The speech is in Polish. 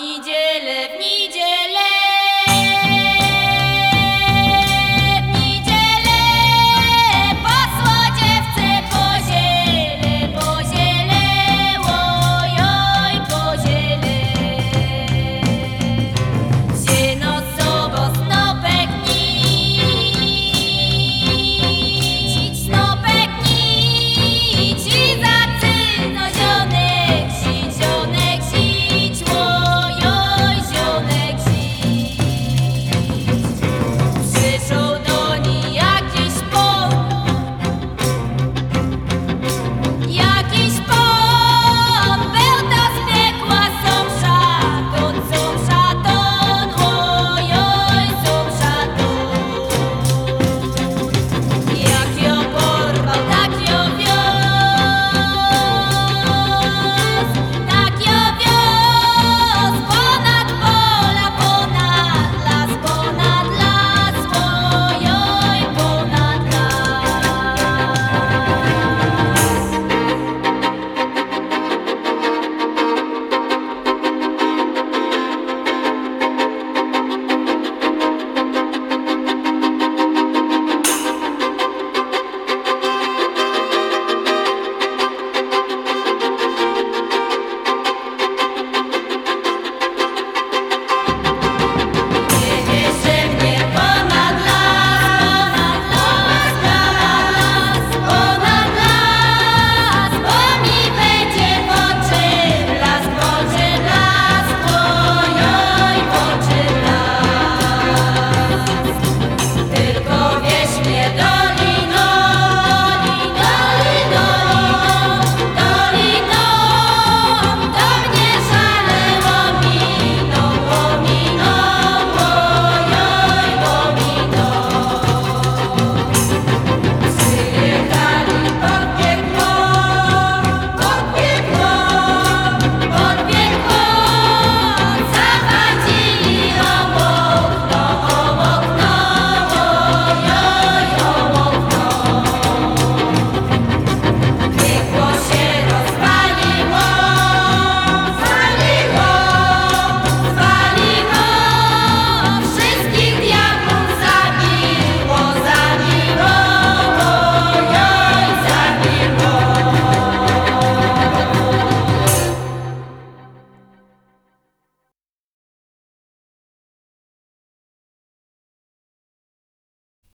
niedzielę, w niedzielę.